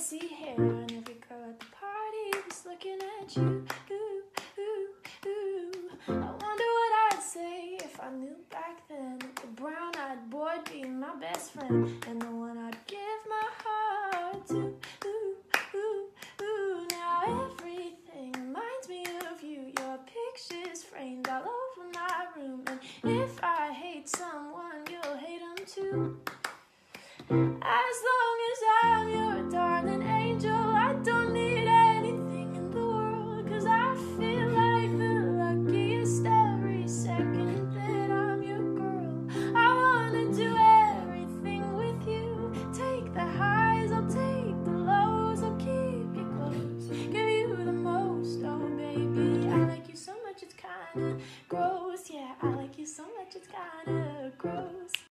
messy hair, and every girl at the party was looking at you. Ooh, ooh, ooh. I wonder what I'd say if I knew back then the brown-eyed boy'd be my best friend and the one I'd give my heart to. Ooh, ooh, ooh. Now everything reminds me of you. Your pictures framed all over my room, and if I hate someone, you'll hate them too. As long as I'm your darling angel, I don't need anything in the world. Cause I feel like the luckiest every second that I'm your girl. I wanna do everything with you. Take the highs, I'll take the lows, I'll keep you close. Give you the most, oh baby. I like you so much, it's kinda gross. Yeah, I like you so much, it's kinda gross.